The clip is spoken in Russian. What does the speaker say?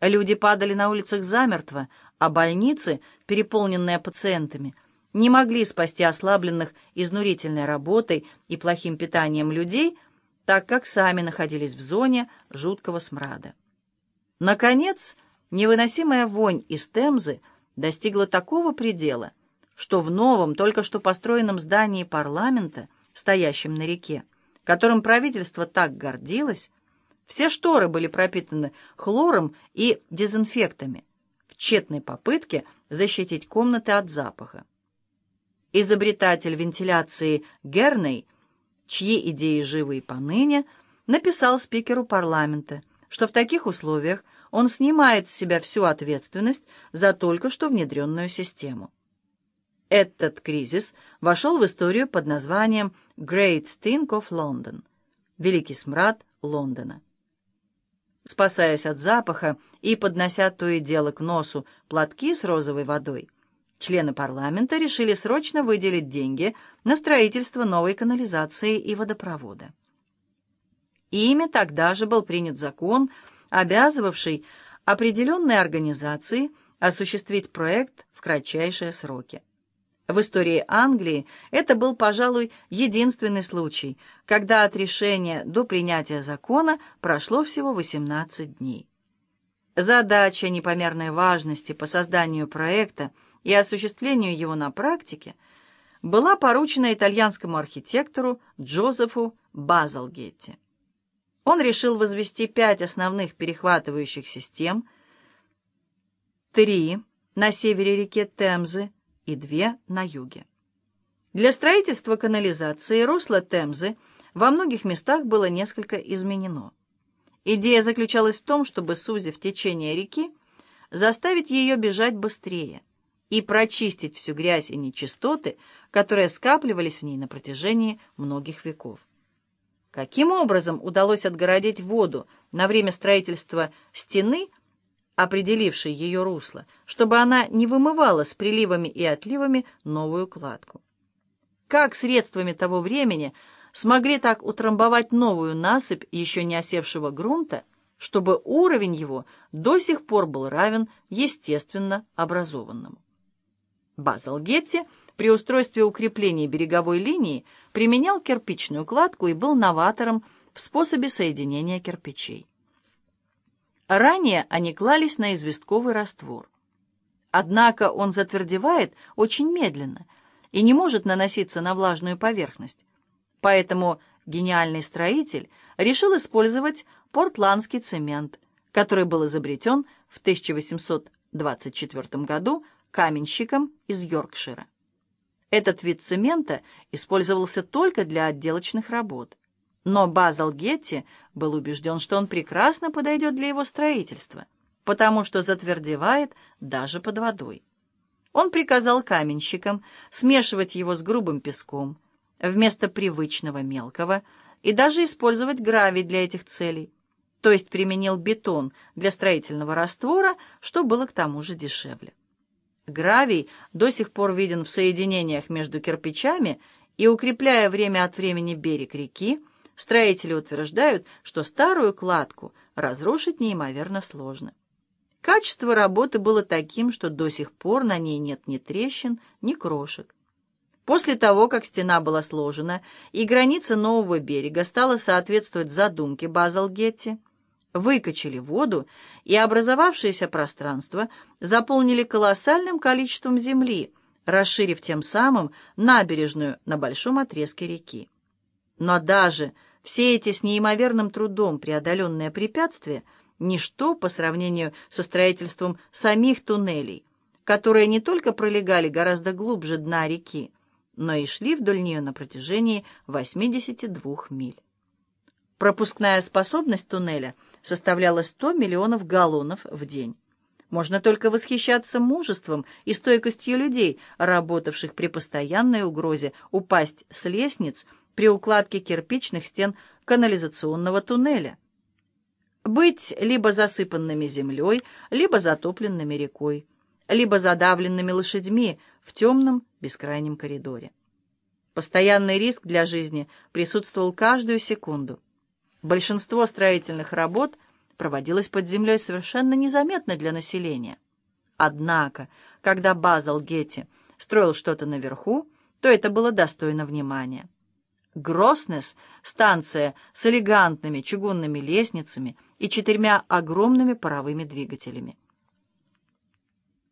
Люди падали на улицах замертво, а больницы, переполненные пациентами, не могли спасти ослабленных изнурительной работой и плохим питанием людей, так как сами находились в зоне жуткого смрада. Наконец, невыносимая вонь из Темзы достигла такого предела, что в новом, только что построенном здании парламента, стоящем на реке, которым правительство так гордилось, все шторы были пропитаны хлором и дезинфектами в тщетной попытке защитить комнаты от запаха. Изобретатель вентиляции Герней, чьи идеи живы и поныне, написал спикеру парламента, что в таких условиях он снимает с себя всю ответственность за только что внедренную систему. Этот кризис вошел в историю под названием «Great Stink of London» — «Великий смрад Лондона». Спасаясь от запаха и поднося то и дело к носу платки с розовой водой, члены парламента решили срочно выделить деньги на строительство новой канализации и водопровода. Ими тогда же был принят закон, обязывавший определенные организации осуществить проект в кратчайшие сроки. В истории Англии это был, пожалуй, единственный случай, когда от решения до принятия закона прошло всего 18 дней. Задача непомерной важности по созданию проекта и осуществлению его на практике была поручена итальянскому архитектору Джозефу Базалгетти. Он решил возвести пять основных перехватывающих систем, три на севере реки Темзы, и две на юге. Для строительства канализации русло Темзы во многих местах было несколько изменено. Идея заключалась в том, чтобы, сузив течение реки, заставить ее бежать быстрее и прочистить всю грязь и нечистоты, которые скапливались в ней на протяжении многих веков. Каким образом удалось отгородить воду на время строительства стены определивший ее русло, чтобы она не вымывала с приливами и отливами новую кладку. Как средствами того времени смогли так утрамбовать новую насыпь еще не осевшего грунта, чтобы уровень его до сих пор был равен естественно образованному? Базал Гетти при устройстве укрепления береговой линии применял кирпичную кладку и был новатором в способе соединения кирпичей. Ранее они клались на известковый раствор. Однако он затвердевает очень медленно и не может наноситься на влажную поверхность. Поэтому гениальный строитель решил использовать портландский цемент, который был изобретен в 1824 году каменщиком из Йоркшира. Этот вид цемента использовался только для отделочных работ. Но Базал Гетти был убежден, что он прекрасно подойдет для его строительства, потому что затвердевает даже под водой. Он приказал каменщикам смешивать его с грубым песком вместо привычного мелкого и даже использовать гравий для этих целей, то есть применил бетон для строительного раствора, что было к тому же дешевле. Гравий до сих пор виден в соединениях между кирпичами и, укрепляя время от времени берег реки, Строители утверждают, что старую кладку разрушить неимоверно сложно. Качество работы было таким, что до сих пор на ней нет ни трещин, ни крошек. После того, как стена была сложена и граница нового берега стала соответствовать задумке Базалгетти, выкачали воду и образовавшееся пространство заполнили колоссальным количеством земли, расширив тем самым набережную на большом отрезке реки. Но даже все эти с неимоверным трудом преодоленные препятствия — ничто по сравнению со строительством самих туннелей, которые не только пролегали гораздо глубже дна реки, но и шли вдоль нее на протяжении 82 миль. Пропускная способность туннеля составляла 100 миллионов галлонов в день. Можно только восхищаться мужеством и стойкостью людей, работавших при постоянной угрозе упасть с лестниц при укладке кирпичных стен канализационного туннеля. Быть либо засыпанными землей, либо затопленными рекой, либо задавленными лошадьми в темном бескрайнем коридоре. Постоянный риск для жизни присутствовал каждую секунду. Большинство строительных работ проводилась под землей совершенно незаметно для населения. Однако, когда Базал Гетти строил что-то наверху, то это было достойно внимания. Гроснес — станция с элегантными чугунными лестницами и четырьмя огромными паровыми двигателями.